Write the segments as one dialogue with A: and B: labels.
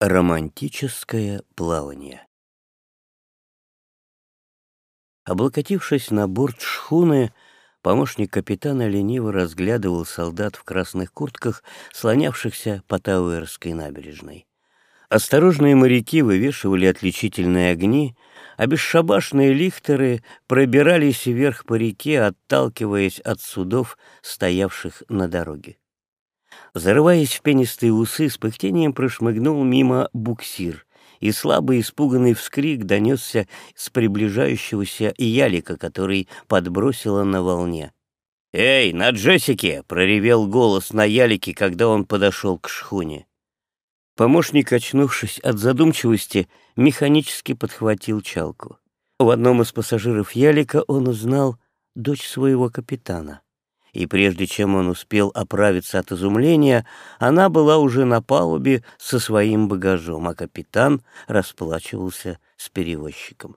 A: Романтическое плавание Облокотившись на борт шхуны, помощник капитана лениво разглядывал солдат в красных куртках, слонявшихся по Тауэрской набережной. Осторожные моряки вывешивали отличительные огни, а бесшабашные лихтеры пробирались вверх по реке, отталкиваясь от судов, стоявших на дороге. Зарываясь в пенистые усы, с пыхтением прошмыгнул мимо буксир, и слабый испуганный вскрик донесся с приближающегося ялика, который подбросило на волне. «Эй, на Джессике!» — проревел голос на ялике, когда он подошел к шхуне. Помощник, очнувшись от задумчивости, механически подхватил чалку. В одном из пассажиров ялика он узнал дочь своего капитана и прежде чем он успел оправиться от изумления, она была уже на палубе со своим багажом, а капитан расплачивался с перевозчиком.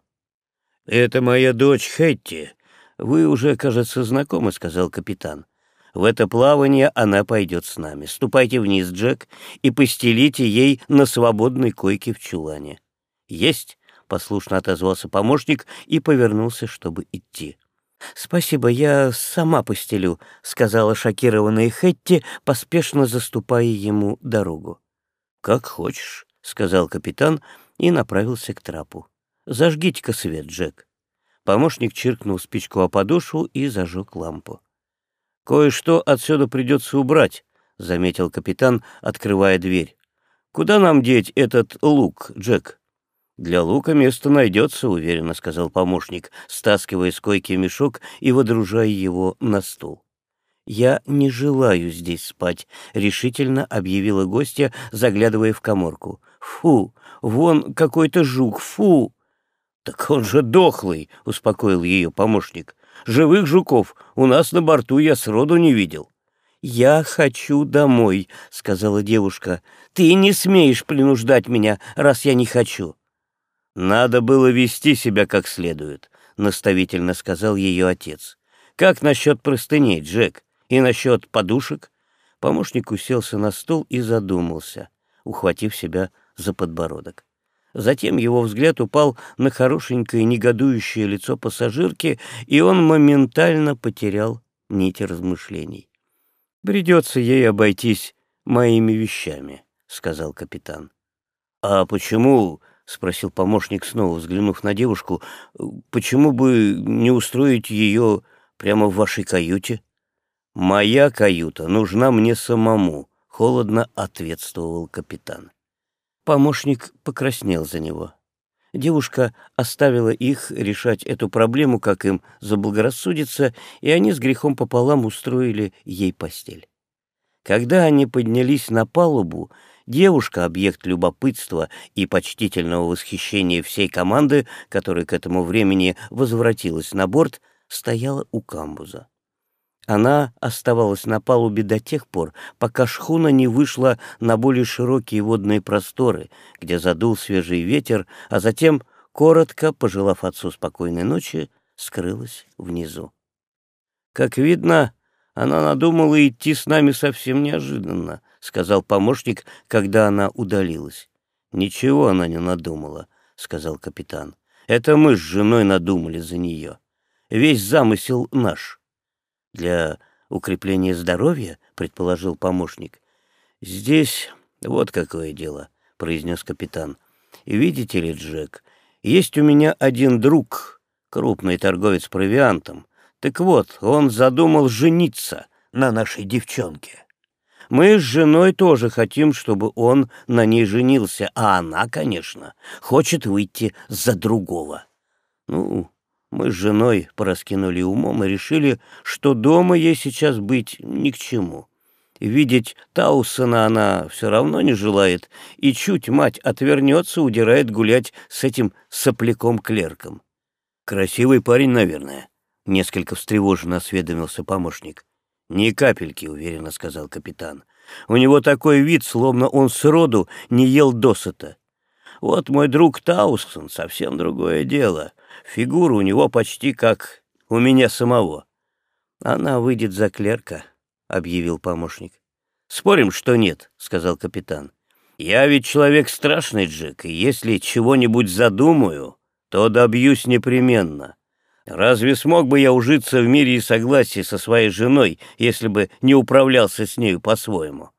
A: «Это моя дочь Хэтти. Вы уже, кажется, знакомы», — сказал капитан. «В это плавание она пойдет с нами. Ступайте вниз, Джек, и постелите ей на свободной койке в чулане». «Есть», — послушно отозвался помощник и повернулся, чтобы идти. «Спасибо, я сама постелю», — сказала шокированная Хетти, поспешно заступая ему дорогу. «Как хочешь», — сказал капитан и направился к трапу. «Зажгите-ка свет, Джек». Помощник чиркнул спичку о подошву и зажег лампу. «Кое-что отсюда придется убрать», — заметил капитан, открывая дверь. «Куда нам деть этот лук, Джек?» «Для лука место найдется», — уверенно сказал помощник, стаскивая с койки мешок и водружая его на стул. «Я не желаю здесь спать», — решительно объявила гостья, заглядывая в коморку. «Фу! Вон какой-то жук! Фу!» «Так он же дохлый!» — успокоил ее помощник. «Живых жуков у нас на борту я сроду не видел». «Я хочу домой», — сказала девушка. «Ты не смеешь принуждать меня, раз я не хочу». «Надо было вести себя как следует», — наставительно сказал ее отец. «Как насчет простыней, Джек? И насчет подушек?» Помощник уселся на стул и задумался, ухватив себя за подбородок. Затем его взгляд упал на хорошенькое негодующее лицо пассажирки, и он моментально потерял нити размышлений. «Придется ей обойтись моими вещами», — сказал капитан. «А почему — спросил помощник, снова взглянув на девушку. «Почему бы не устроить ее прямо в вашей каюте?» «Моя каюта нужна мне самому», — холодно ответствовал капитан. Помощник покраснел за него. Девушка оставила их решать эту проблему, как им заблагорассудится, и они с грехом пополам устроили ей постель. Когда они поднялись на палубу, Девушка — объект любопытства и почтительного восхищения всей команды, которая к этому времени возвратилась на борт, стояла у камбуза. Она оставалась на палубе до тех пор, пока шхуна не вышла на более широкие водные просторы, где задул свежий ветер, а затем, коротко пожелав отцу спокойной ночи, скрылась внизу. Как видно, она надумала идти с нами совсем неожиданно, — сказал помощник, когда она удалилась. «Ничего она не надумала», — сказал капитан. «Это мы с женой надумали за нее. Весь замысел наш». «Для укрепления здоровья?» — предположил помощник. «Здесь вот какое дело», — произнес капитан. «Видите ли, Джек, есть у меня один друг, крупный торговец провиантом. Так вот, он задумал жениться на нашей девчонке. Мы с женой тоже хотим, чтобы он на ней женился, а она, конечно, хочет выйти за другого. Ну, мы с женой пораскинули умом и решили, что дома ей сейчас быть ни к чему. Видеть Таусона она все равно не желает, и чуть мать отвернется, удирает гулять с этим сопляком-клерком. «Красивый парень, наверное», — несколько встревоженно осведомился помощник. «Ни капельки», — уверенно сказал капитан. «У него такой вид, словно он сроду не ел досыта. Вот мой друг Таусон — совсем другое дело. Фигура у него почти как у меня самого». «Она выйдет за клерка», — объявил помощник. «Спорим, что нет», — сказал капитан. Я ведь человек страшный, Джек, и если чего-нибудь задумаю, то добьюсь непременно. Разве смог бы я ужиться в мире и согласии со своей женой, если бы не управлялся с нею по-своему?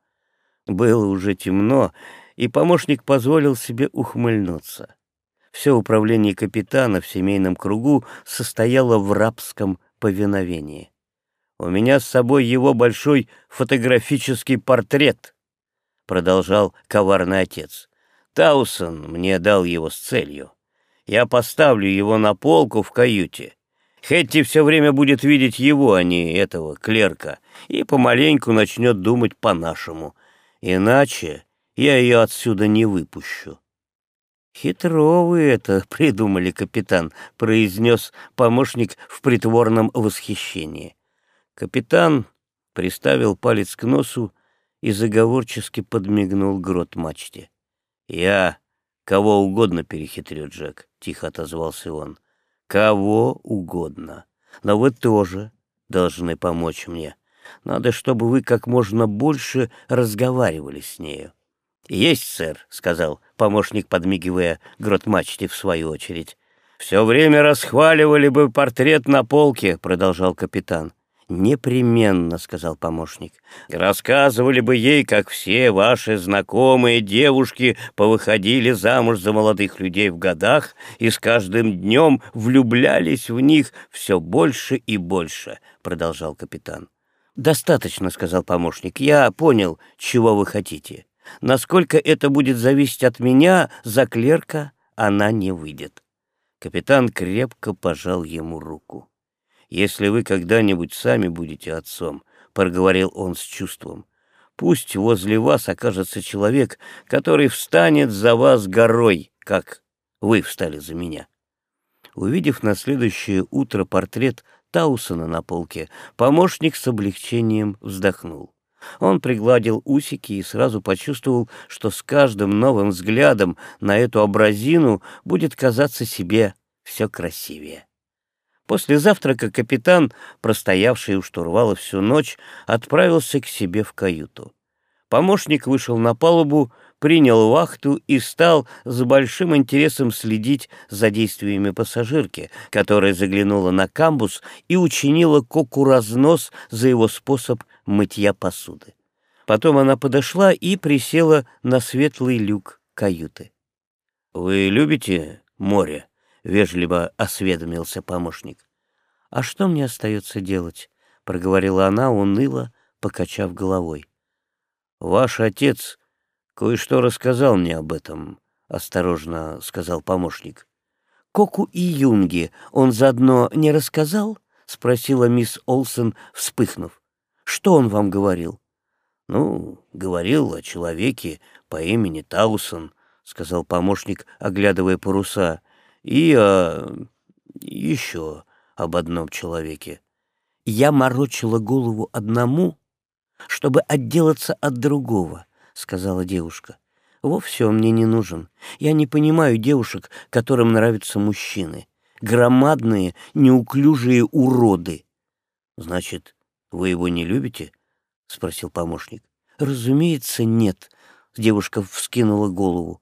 A: Было уже темно, и помощник позволил себе ухмыльнуться. Все управление капитана в семейном кругу состояло в рабском повиновении. У меня с собой его большой фотографический портрет, продолжал коварный отец. Таусон мне дал его с целью. Я поставлю его на полку в каюте. Хетти все время будет видеть его, а не этого клерка, и помаленьку начнет думать по-нашему. Иначе я ее отсюда не выпущу. «Хитро вы это придумали, капитан», — произнес помощник в притворном восхищении. Капитан приставил палец к носу и заговорчески подмигнул грот мачте. «Я кого угодно перехитрю, Джек», — тихо отозвался он. «Кого угодно. Но вы тоже должны помочь мне. Надо, чтобы вы как можно больше разговаривали с нею. «Есть, сэр», — сказал помощник, подмигивая грот-мачте в свою очередь. «Все время расхваливали бы портрет на полке», — продолжал капитан. «Непременно», — сказал помощник. «Рассказывали бы ей, как все ваши знакомые девушки повыходили замуж за молодых людей в годах и с каждым днем влюблялись в них все больше и больше», — продолжал капитан. «Достаточно», — сказал помощник. «Я понял, чего вы хотите». Насколько это будет зависеть от меня, за клерка она не выйдет. Капитан крепко пожал ему руку. «Если вы когда-нибудь сами будете отцом», — проговорил он с чувством, — «пусть возле вас окажется человек, который встанет за вас горой, как вы встали за меня». Увидев на следующее утро портрет Таусона на полке, помощник с облегчением вздохнул. Он пригладил усики и сразу почувствовал, что с каждым новым взглядом на эту образину будет казаться себе все красивее. После завтрака капитан, простоявший у штурвала всю ночь, отправился к себе в каюту. Помощник вышел на палубу, принял вахту и стал с большим интересом следить за действиями пассажирки, которая заглянула на камбус и учинила Коку разнос за его способ мытья посуды. Потом она подошла и присела на светлый люк каюты. «Вы любите море?» — вежливо осведомился помощник. «А что мне остается делать?» — проговорила она, уныло, покачав головой. «Ваш отец кое-что рассказал мне об этом», — осторожно сказал помощник. «Коку и Юнги он заодно не рассказал?» — спросила мисс Олсен, вспыхнув. Что он вам говорил? — Ну, говорил о человеке по имени Таусон, — сказал помощник, оглядывая паруса, — и о... еще об одном человеке. Я морочила голову одному, чтобы отделаться от другого, — сказала девушка. Вовсе он мне не нужен. Я не понимаю девушек, которым нравятся мужчины. Громадные, неуклюжие уроды. Значит, «Вы его не любите?» — спросил помощник. «Разумеется, нет», — девушка вскинула голову.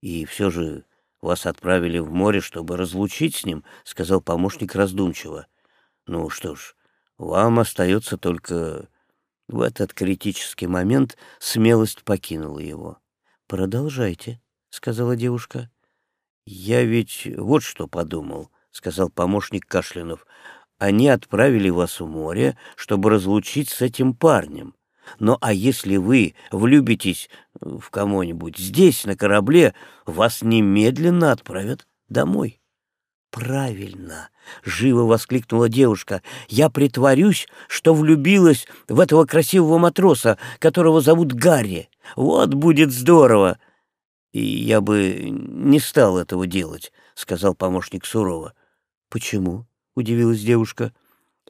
A: «И все же вас отправили в море, чтобы разлучить с ним», — сказал помощник раздумчиво. «Ну что ж, вам остается только...» В этот критический момент смелость покинула его. «Продолжайте», — сказала девушка. «Я ведь вот что подумал», — сказал помощник Кашлянов они отправили вас в море, чтобы разлучить с этим парнем. Ну а если вы влюбитесь в кого-нибудь здесь, на корабле, вас немедленно отправят домой. «Правильно!» — живо воскликнула девушка. «Я притворюсь, что влюбилась в этого красивого матроса, которого зовут Гарри. Вот будет здорово!» «И я бы не стал этого делать», — сказал помощник сурово. «Почему?» — удивилась девушка.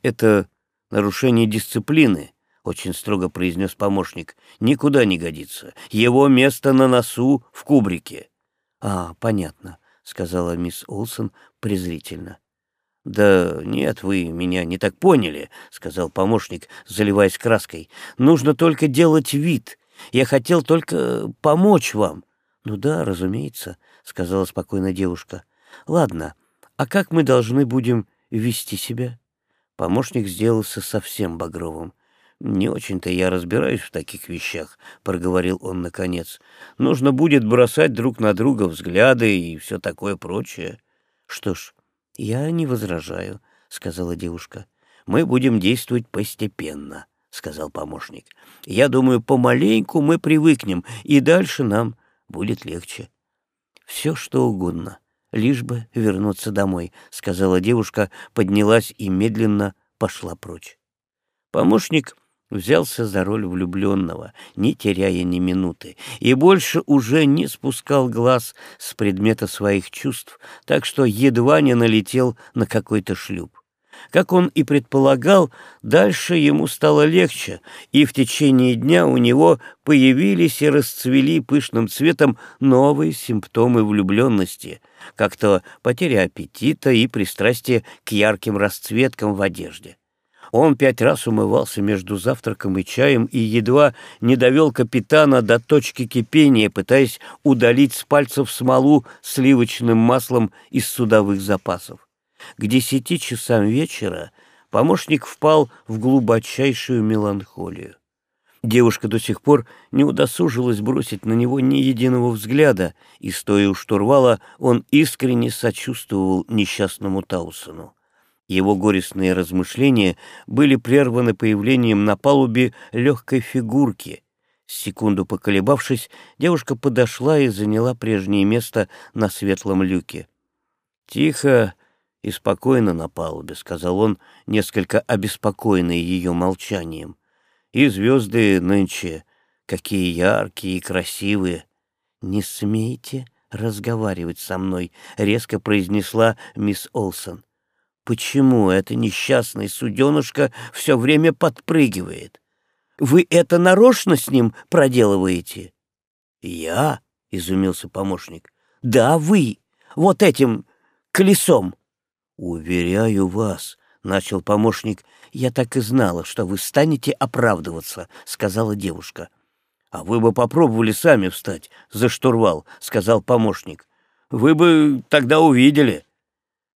A: «Это нарушение дисциплины», — очень строго произнес помощник. «Никуда не годится. Его место на носу в кубрике». «А, понятно», — сказала мисс Олсон презрительно. «Да нет, вы меня не так поняли», — сказал помощник, заливаясь краской. «Нужно только делать вид. Я хотел только помочь вам». «Ну да, разумеется», — сказала спокойно девушка. «Ладно, а как мы должны будем вести себя?» Помощник сделался совсем багровым. «Не очень-то я разбираюсь в таких вещах», — проговорил он наконец. «Нужно будет бросать друг на друга взгляды и все такое прочее». «Что ж, я не возражаю», — сказала девушка. «Мы будем действовать постепенно», — сказал помощник. «Я думаю, помаленьку мы привыкнем, и дальше нам будет легче». «Все, что угодно, лишь бы вернуться домой», — сказала девушка, поднялась и медленно пошла прочь. Помощник взялся за роль влюбленного, не теряя ни минуты, и больше уже не спускал глаз с предмета своих чувств, так что едва не налетел на какой-то шлюп. Как он и предполагал, дальше ему стало легче, и в течение дня у него появились и расцвели пышным цветом новые симптомы влюбленности, как то потеря аппетита и пристрастие к ярким расцветкам в одежде. Он пять раз умывался между завтраком и чаем и едва не довел капитана до точки кипения, пытаясь удалить с пальцев смолу сливочным маслом из судовых запасов. К десяти часам вечера помощник впал в глубочайшую меланхолию. Девушка до сих пор не удосужилась бросить на него ни единого взгляда, и, стоя у штурвала, он искренне сочувствовал несчастному Таусону. Его горестные размышления были прерваны появлением на палубе легкой фигурки. Секунду поколебавшись, девушка подошла и заняла прежнее место на светлом люке. «Тихо и спокойно на палубе», — сказал он, несколько обеспокоенный ее молчанием. «И звезды нынче какие яркие и красивые». «Не смейте разговаривать со мной», — резко произнесла мисс Олсон. Почему эта несчастная суденышка все время подпрыгивает? Вы это нарочно с ним проделываете? Я? — изумился помощник. Да, вы. Вот этим колесом. Уверяю вас, — начал помощник. Я так и знала, что вы станете оправдываться, — сказала девушка. А вы бы попробовали сами встать за штурвал, — сказал помощник. Вы бы тогда увидели.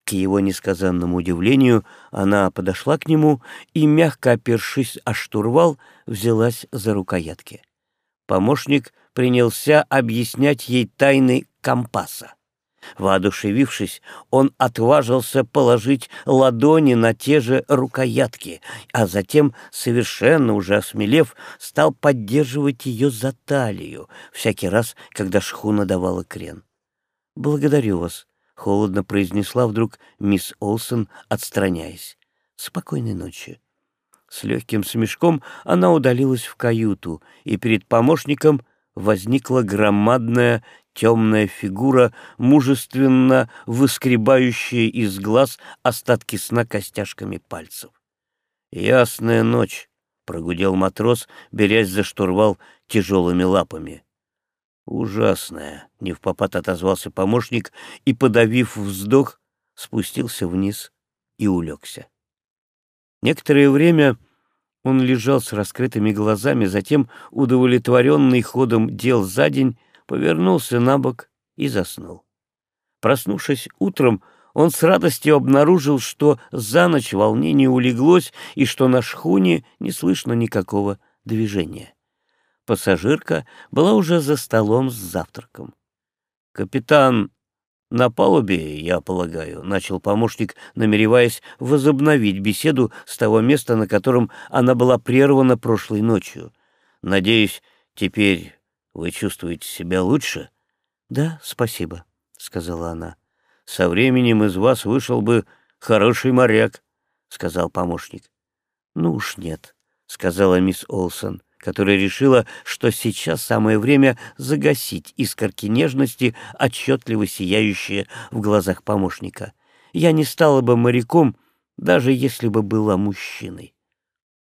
A: К его несказанному удивлению она подошла к нему и, мягко опершись о штурвал, взялась за рукоятки. Помощник принялся объяснять ей тайны компаса. Воодушевившись, он отважился положить ладони на те же рукоятки, а затем, совершенно уже осмелев, стал поддерживать ее за талию всякий раз, когда шхуна давала крен. «Благодарю вас», — холодно произнесла вдруг мисс Олсон, отстраняясь. «Спокойной ночи». С легким смешком она удалилась в каюту, и перед помощником возникла громадная темная фигура, мужественно выскребающая из глаз остатки сна костяшками пальцев. «Ясная ночь», — прогудел матрос, берясь за штурвал тяжелыми лапами. «Ужасная!» — не в попад отозвался помощник и, подавив вздох, спустился вниз и улегся. Некоторое время он лежал с раскрытыми глазами, затем, удовлетворенный ходом дел за день, повернулся на бок и заснул. Проснувшись утром, он с радостью обнаружил, что за ночь волнение улеглось и что на шхуне не слышно никакого движения. Пассажирка была уже за столом с завтраком. «Капитан на палубе, я полагаю», — начал помощник, намереваясь возобновить беседу с того места, на котором она была прервана прошлой ночью. «Надеюсь, теперь вы чувствуете себя лучше?» «Да, спасибо», — сказала она. «Со временем из вас вышел бы хороший моряк», — сказал помощник. «Ну уж нет», — сказала мисс Олсон которая решила, что сейчас самое время загасить искорки нежности, отчетливо сияющие в глазах помощника. Я не стала бы моряком, даже если бы была мужчиной.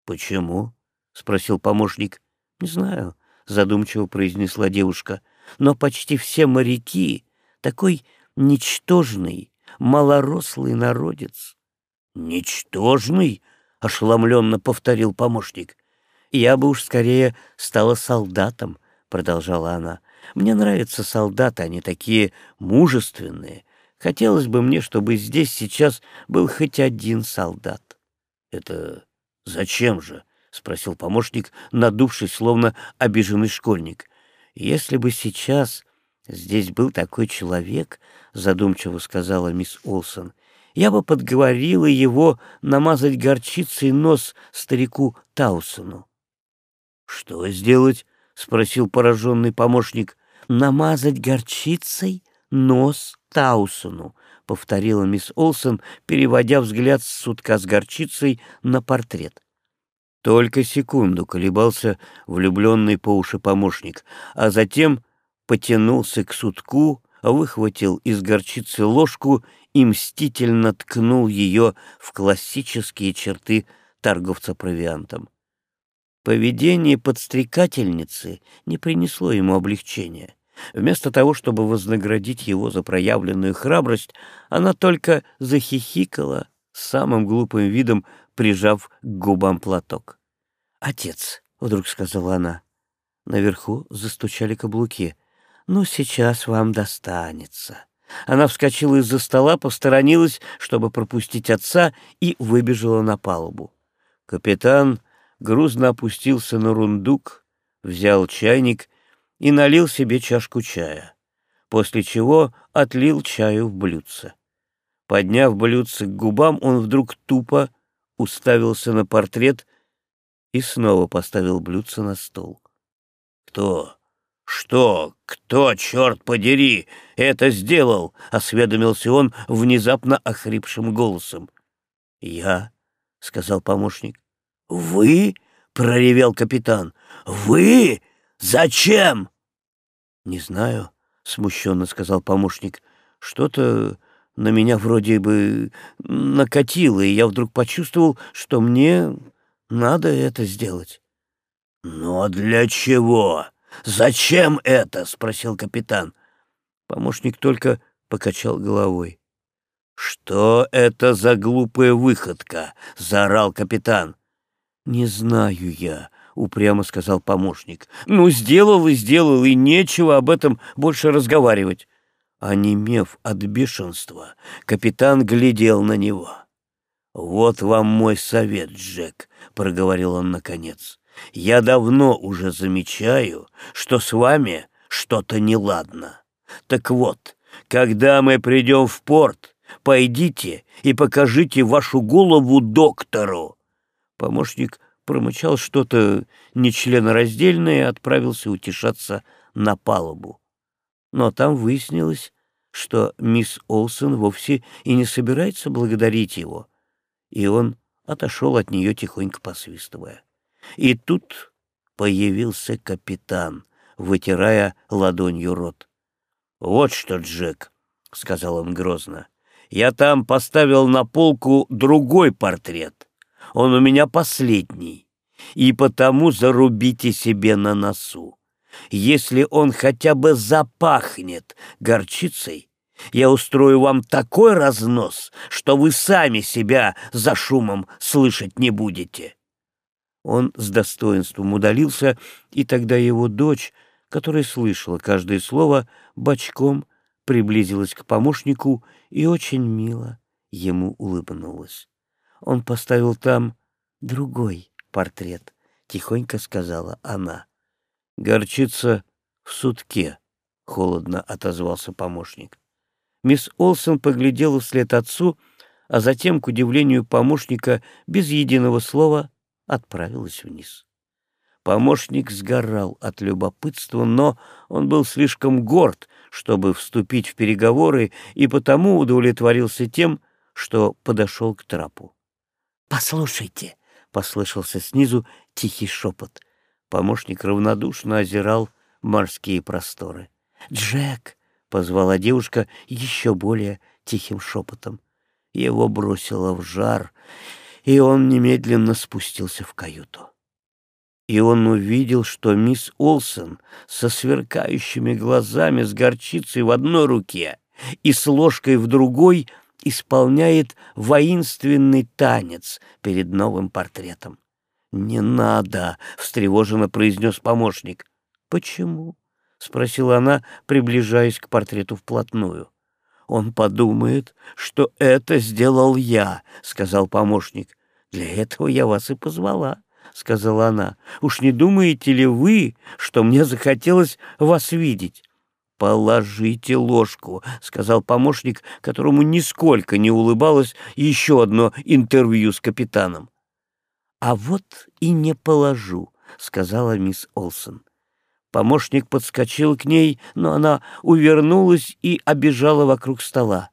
A: «Почему?» — спросил помощник. «Не знаю», — задумчиво произнесла девушка. «Но почти все моряки — такой ничтожный, малорослый народец». «Ничтожный?» — ошеломленно повторил помощник. Я бы уж скорее стала солдатом, продолжала она. Мне нравятся солдаты, они такие мужественные. Хотелось бы мне, чтобы здесь сейчас был хоть один солдат. Это зачем же? спросил помощник, надувшись, словно обиженный школьник. Если бы сейчас здесь был такой человек, задумчиво сказала мисс Олсон, я бы подговорила его намазать горчицей нос старику Таусону. Что сделать? спросил пораженный помощник. Намазать горчицей нос Таусону, повторила мисс Олсон, переводя взгляд с сутка с горчицей на портрет. Только секунду колебался влюбленный по уши помощник, а затем потянулся к сутку, выхватил из горчицы ложку и мстительно ткнул ее в классические черты торговца провиантом. Поведение подстрекательницы не принесло ему облегчения. Вместо того, чтобы вознаградить его за проявленную храбрость, она только захихикала, самым глупым видом прижав к губам платок. «Отец», — вдруг сказала она. Наверху застучали каблуки. «Ну, сейчас вам достанется». Она вскочила из-за стола, посторонилась, чтобы пропустить отца, и выбежала на палубу. Капитан грузно опустился на рундук, взял чайник и налил себе чашку чая, после чего отлил чаю в блюдце. Подняв блюдце к губам, он вдруг тупо уставился на портрет и снова поставил блюдце на стол. «Кто? Что? Кто, черт подери, это сделал?» — осведомился он внезапно охрипшим голосом. «Я», — сказал помощник. «Вы?» — проревел капитан. «Вы? Зачем?» «Не знаю», — смущенно сказал помощник. «Что-то на меня вроде бы накатило, и я вдруг почувствовал, что мне надо это сделать». «Но для чего? Зачем это?» — спросил капитан. Помощник только покачал головой. «Что это за глупая выходка?» — заорал капитан. «Не знаю я», — упрямо сказал помощник. «Ну, сделал и сделал, и нечего об этом больше разговаривать». Онемев от бешенства, капитан глядел на него. «Вот вам мой совет, Джек», — проговорил он наконец. «Я давно уже замечаю, что с вами что-то неладно. Так вот, когда мы придем в порт, пойдите и покажите вашу голову доктору. Помощник промычал что-то нечленораздельное и отправился утешаться на палубу. Но там выяснилось, что мисс Олсен вовсе и не собирается благодарить его, и он отошел от нее тихонько посвистывая. И тут появился капитан, вытирая ладонью рот. «Вот что, Джек», — сказал он грозно, — «я там поставил на полку другой портрет» он у меня последний, и потому зарубите себе на носу. Если он хотя бы запахнет горчицей, я устрою вам такой разнос, что вы сами себя за шумом слышать не будете». Он с достоинством удалился, и тогда его дочь, которая слышала каждое слово, бочком приблизилась к помощнику и очень мило ему улыбнулась. Он поставил там другой портрет, — тихонько сказала она. — Горчица в сутке, — холодно отозвался помощник. Мисс Олсон поглядела вслед отцу, а затем, к удивлению помощника, без единого слова отправилась вниз. Помощник сгорал от любопытства, но он был слишком горд, чтобы вступить в переговоры, и потому удовлетворился тем, что подошел к трапу. «Послушайте», — послышался снизу тихий шепот. Помощник равнодушно озирал морские просторы. «Джек!» — позвала девушка еще более тихим шепотом. Его бросило в жар, и он немедленно спустился в каюту. И он увидел, что мисс Олсен со сверкающими глазами с горчицей в одной руке и с ложкой в другой — исполняет воинственный танец перед новым портретом. «Не надо!» — встревоженно произнес помощник. «Почему?» — спросила она, приближаясь к портрету вплотную. «Он подумает, что это сделал я», — сказал помощник. «Для этого я вас и позвала», — сказала она. «Уж не думаете ли вы, что мне захотелось вас видеть?» «Положите ложку», — сказал помощник, которому нисколько не улыбалось еще одно интервью с капитаном. «А вот и не положу», — сказала мисс Олсон. Помощник подскочил к ней, но она увернулась и обежала вокруг стола.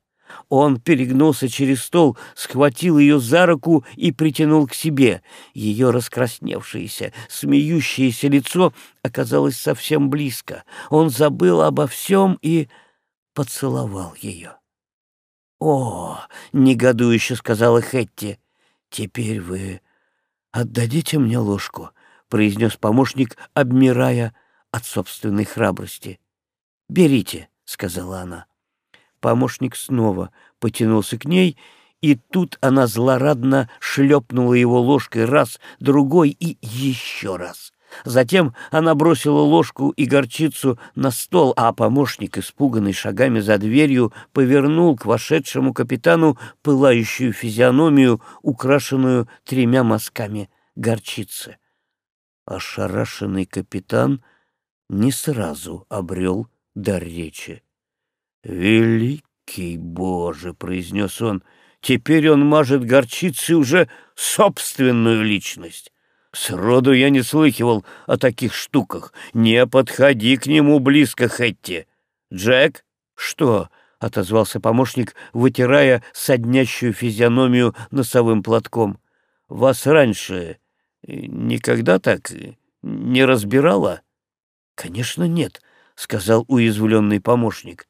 A: Он перегнулся через стол, схватил ее за руку и притянул к себе. Ее раскрасневшееся, смеющееся лицо оказалось совсем близко. Он забыл обо всем и поцеловал ее. «О!» — негодующе сказала Хетти. «Теперь вы отдадите мне ложку», — произнес помощник, обмирая от собственной храбрости. «Берите», — сказала она. Помощник снова потянулся к ней, и тут она злорадно шлепнула его ложкой раз, другой и еще раз. Затем она бросила ложку и горчицу на стол, а помощник, испуганный шагами за дверью, повернул к вошедшему капитану пылающую физиономию, украшенную тремя мазками горчицы. Ошарашенный капитан не сразу обрел дар речи. «Великий Боже!» — произнес он. «Теперь он мажет горчицей уже собственную личность. Сроду я не слыхивал о таких штуках. Не подходи к нему близко, Хэтти. Джек?» «Что?» — отозвался помощник, вытирая соднящую физиономию носовым платком. «Вас раньше никогда так не разбирала?» «Конечно, нет», — сказал уязвленный помощник.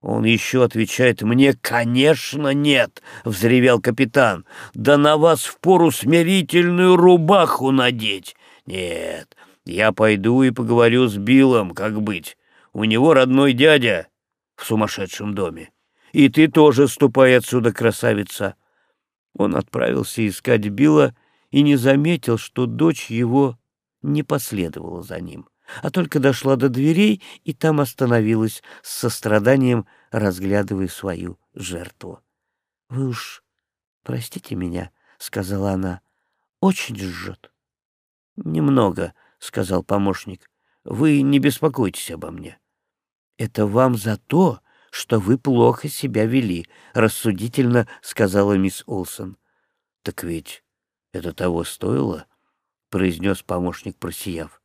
A: Он еще отвечает мне, «Конечно нет!» — взревел капитан. «Да на вас впору смирительную рубаху надеть!» «Нет, я пойду и поговорю с Биллом, как быть. У него родной дядя в сумасшедшем доме. И ты тоже ступай отсюда, красавица!» Он отправился искать Билла и не заметил, что дочь его не последовала за ним а только дошла до дверей и там остановилась с состраданием, разглядывая свою жертву. — Вы уж простите меня, — сказала она, — очень жжет. — Немного, — сказал помощник, — вы не беспокойтесь обо мне. — Это вам за то, что вы плохо себя вели, — рассудительно сказала мисс Олсон. — Так ведь это того стоило, — произнес помощник, просияв.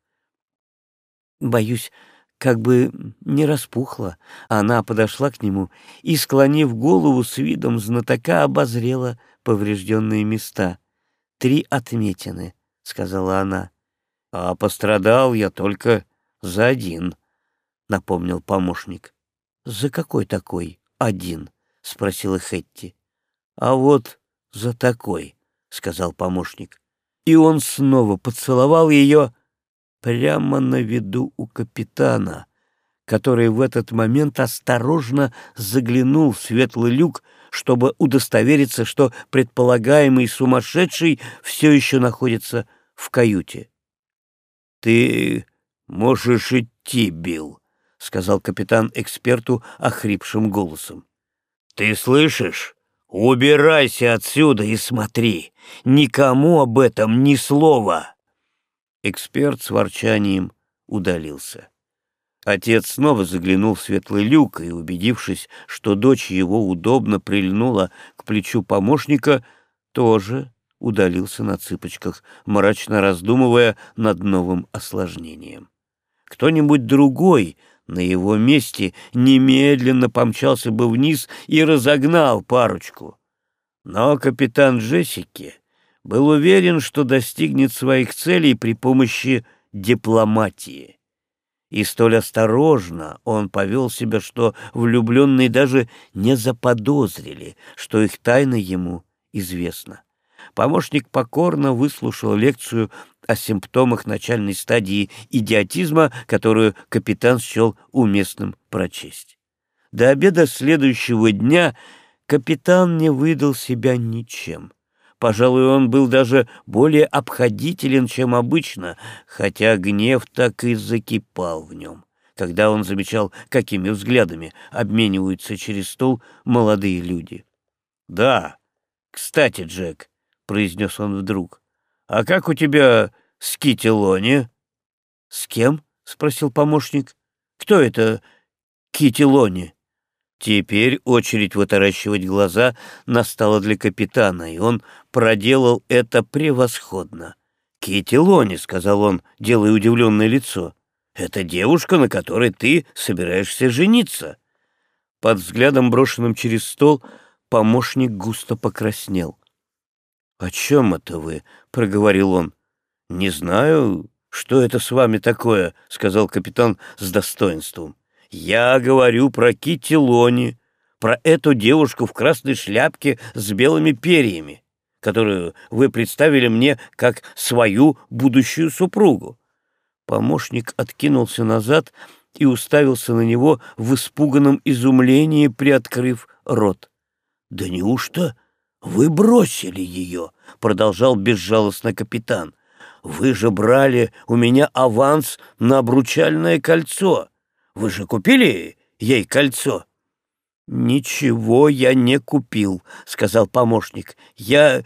A: Боюсь, как бы не распухла. Она подошла к нему и, склонив голову с видом знатока, обозрела поврежденные места. «Три отметины», — сказала она. «А пострадал я только за один», — напомнил помощник. «За какой такой один?» — спросила Хетти. «А вот за такой», — сказал помощник. И он снова поцеловал ее, — прямо на виду у капитана, который в этот момент осторожно заглянул в светлый люк, чтобы удостовериться, что предполагаемый сумасшедший все еще находится в каюте. — Ты можешь идти, Билл, — сказал капитан эксперту охрипшим голосом. — Ты слышишь? Убирайся отсюда и смотри. Никому об этом ни слова. Эксперт с ворчанием удалился. Отец снова заглянул в светлый люк и, убедившись, что дочь его удобно прильнула к плечу помощника, тоже удалился на цыпочках, мрачно раздумывая над новым осложнением. Кто-нибудь другой на его месте немедленно помчался бы вниз и разогнал парочку. Но капитан Джессики был уверен, что достигнет своих целей при помощи дипломатии. И столь осторожно он повел себя, что влюбленные даже не заподозрили, что их тайна ему известна. Помощник покорно выслушал лекцию о симптомах начальной стадии идиотизма, которую капитан счел уместным прочесть. До обеда следующего дня капитан не выдал себя ничем Пожалуй, он был даже более обходителен, чем обычно, хотя гнев так и закипал в нем, когда он замечал, какими взглядами обмениваются через стол молодые люди. «Да, кстати, Джек», — произнес он вдруг, — «а как у тебя с Китти Лони?» «С кем?» — спросил помощник. «Кто это Китти Лони?» Теперь очередь вытаращивать глаза настала для капитана, и он проделал это превосходно. «Китти Лони», — сказал он, делая удивленное лицо, — «это девушка, на которой ты собираешься жениться». Под взглядом, брошенным через стол, помощник густо покраснел. «О чем это вы?» — проговорил он. «Не знаю, что это с вами такое», — сказал капитан с достоинством. Я говорю про Китти Лони, про эту девушку в красной шляпке с белыми перьями, которую вы представили мне как свою будущую супругу. Помощник откинулся назад и уставился на него в испуганном изумлении, приоткрыв рот. «Да неужто вы бросили ее?» — продолжал безжалостно капитан. «Вы же брали у меня аванс на обручальное кольцо. Вы же купили ей кольцо?» «Ничего я не купил», — сказал помощник. «Я...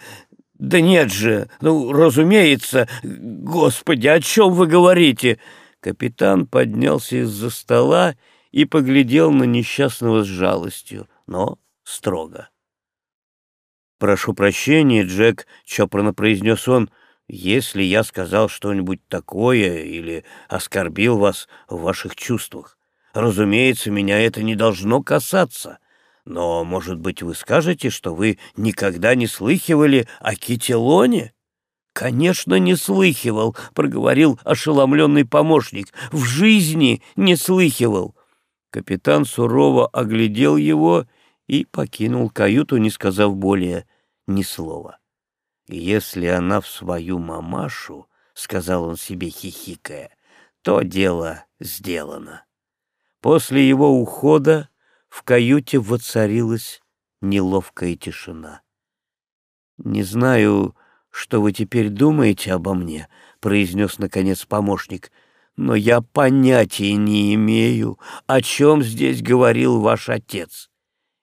A: Да нет же! Ну, разумеется! Господи, о чем вы говорите?» Капитан поднялся из-за стола и поглядел на несчастного с жалостью, но строго. «Прошу прощения, Джек», — чопорно произнес он, — «если я сказал что-нибудь такое или оскорбил вас в ваших чувствах. Разумеется, меня это не должно касаться. Но, может быть, вы скажете, что вы никогда не слыхивали о Кителоне? «Конечно, не слыхивал», — проговорил ошеломленный помощник. «В жизни не слыхивал». Капитан сурово оглядел его и покинул каюту, не сказав более ни слова. «Если она в свою мамашу», — сказал он себе, хихикая, — «то дело сделано». После его ухода в каюте воцарилась неловкая тишина. «Не знаю, что вы теперь думаете обо мне», — произнес, наконец, помощник, «но я понятия не имею, о чем здесь говорил ваш отец».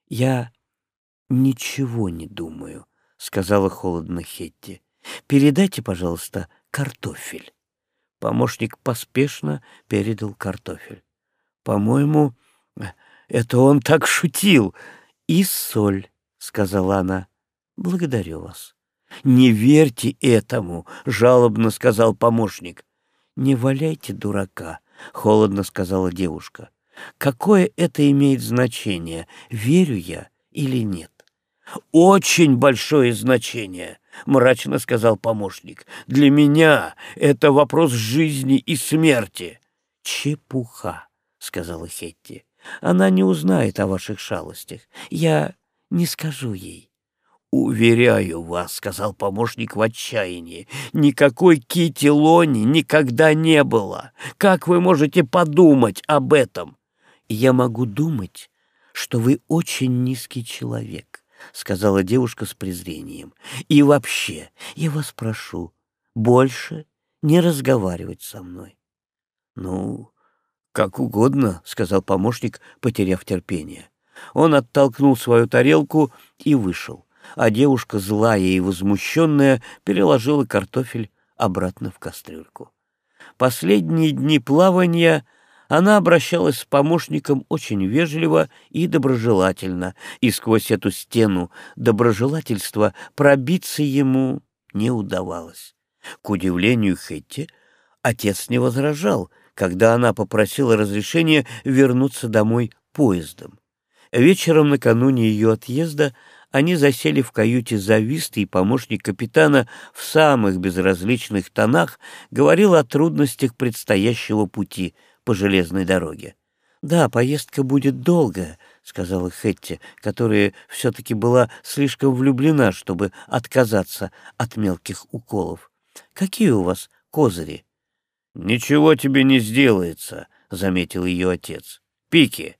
A: «Я ничего не думаю», — сказала холодно Хетти. «Передайте, пожалуйста, картофель». Помощник поспешно передал картофель. По-моему, это он так шутил. И соль, — сказала она. Благодарю вас. Не верьте этому, — жалобно сказал помощник. Не валяйте дурака, — холодно сказала девушка. Какое это имеет значение, верю я или нет? Очень большое значение, — мрачно сказал помощник. Для меня это вопрос жизни и смерти. Чепуха сказала Хетти. «Она не узнает о ваших шалостях. Я не скажу ей». «Уверяю вас», — сказал помощник в отчаянии, — «никакой Кити Лони никогда не было. Как вы можете подумать об этом?» «Я могу думать, что вы очень низкий человек», — сказала девушка с презрением. «И вообще, я вас прошу, больше не разговаривать со мной». «Ну, «Как угодно», — сказал помощник, потеряв терпение. Он оттолкнул свою тарелку и вышел, а девушка, злая и возмущенная, переложила картофель обратно в кастрюльку. Последние дни плавания она обращалась с помощником очень вежливо и доброжелательно, и сквозь эту стену доброжелательства пробиться ему не удавалось. К удивлению Хетти, отец не возражал — когда она попросила разрешения вернуться домой поездом. Вечером накануне ее отъезда они засели в каюте зависты, и помощник капитана в самых безразличных тонах говорил о трудностях предстоящего пути по железной дороге. «Да, поездка будет долгая», — сказала Хетти, которая все-таки была слишком влюблена, чтобы отказаться от мелких уколов. «Какие у вас козыри?» «Ничего тебе не сделается», — заметил ее отец. «Пики».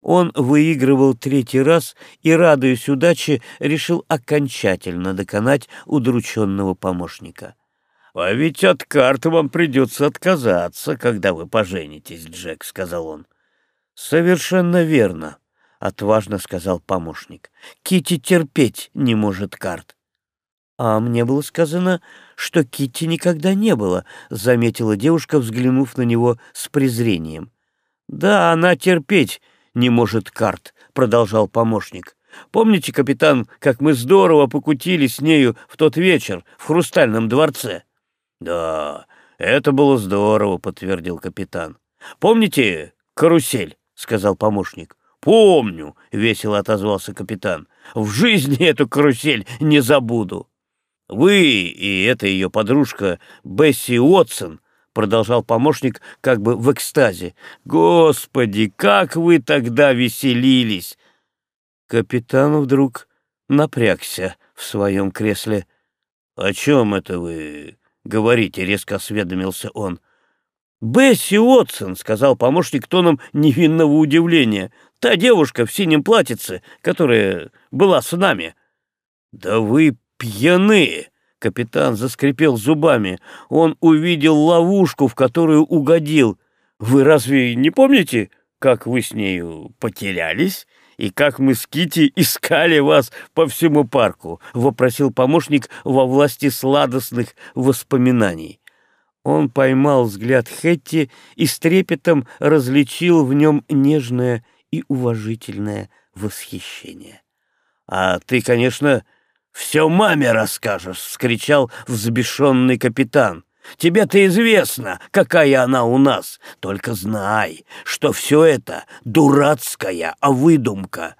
A: Он выигрывал третий раз и, радуясь удаче, решил окончательно доконать удрученного помощника. «А ведь от карты вам придется отказаться, когда вы поженитесь, Джек», — сказал он. «Совершенно верно», — отважно сказал помощник. Кити терпеть не может карт. «А мне было сказано, что Кити никогда не было», — заметила девушка, взглянув на него с презрением. «Да, она терпеть не может карт», — продолжал помощник. «Помните, капитан, как мы здорово покутили с нею в тот вечер в Хрустальном дворце?» «Да, это было здорово», — подтвердил капитан. «Помните карусель?» — сказал помощник. «Помню», — весело отозвался капитан. «В жизни эту карусель не забуду». «Вы и эта ее подружка Бесси Уотсон продолжал помощник как бы в экстазе. «Господи, как вы тогда веселились!» Капитан вдруг напрягся в своем кресле. «О чем это вы говорите?» — резко осведомился он. «Бесси Отсон», — сказал помощник тоном невинного удивления. «Та девушка в синем платьице, которая была с нами». «Да вы пьяные!» Капитан заскрипел зубами. Он увидел ловушку, в которую угодил. «Вы разве не помните, как вы с нею потерялись?» и как мы с Кити искали вас по всему парку», — вопросил помощник во власти сладостных воспоминаний. Он поймал взгляд Хетти и с трепетом различил в нем нежное и уважительное восхищение. «А ты, конечно, «Все маме расскажешь!» — вскричал взбешенный капитан. «Тебе-то известно, какая она у нас. Только знай, что все это дурацкая выдумка».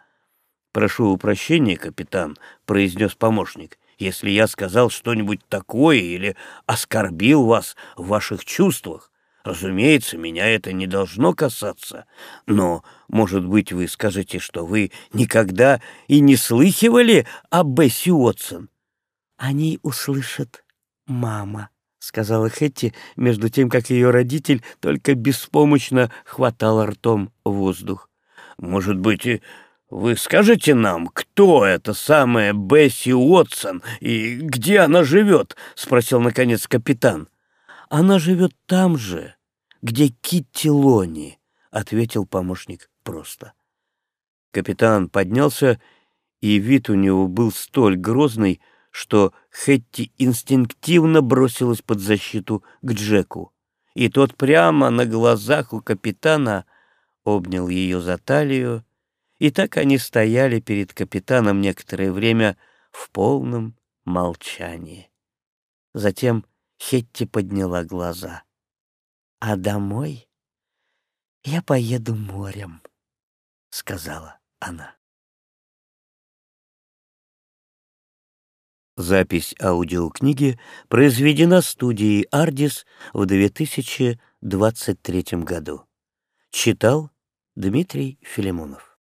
A: «Прошу прощения, капитан», — произнес помощник, «если я сказал что-нибудь такое или оскорбил вас в ваших чувствах. Разумеется, меня это не должно касаться, но, может быть, вы скажете, что вы никогда и не слыхивали о Бесси Уотсон? Они услышат «мама», — сказала Хэтти, между тем, как ее родитель только беспомощно хватал ртом воздух. «Может быть, вы скажете нам, кто эта самая Бесси Уотсон и где она живет?» — спросил, наконец, капитан. «Она живет там же, где Китти Лони?» — ответил помощник просто. Капитан поднялся, и вид у него был столь грозный, что Хетти инстинктивно бросилась под защиту к Джеку, и тот прямо на глазах у капитана обнял ее за талию, и так они стояли перед капитаном некоторое время в полном молчании. Затем Хетти подняла глаза а домой я поеду морем, — сказала она. Запись аудиокниги произведена студией «Ардис» в 2023 году. Читал Дмитрий Филимонов.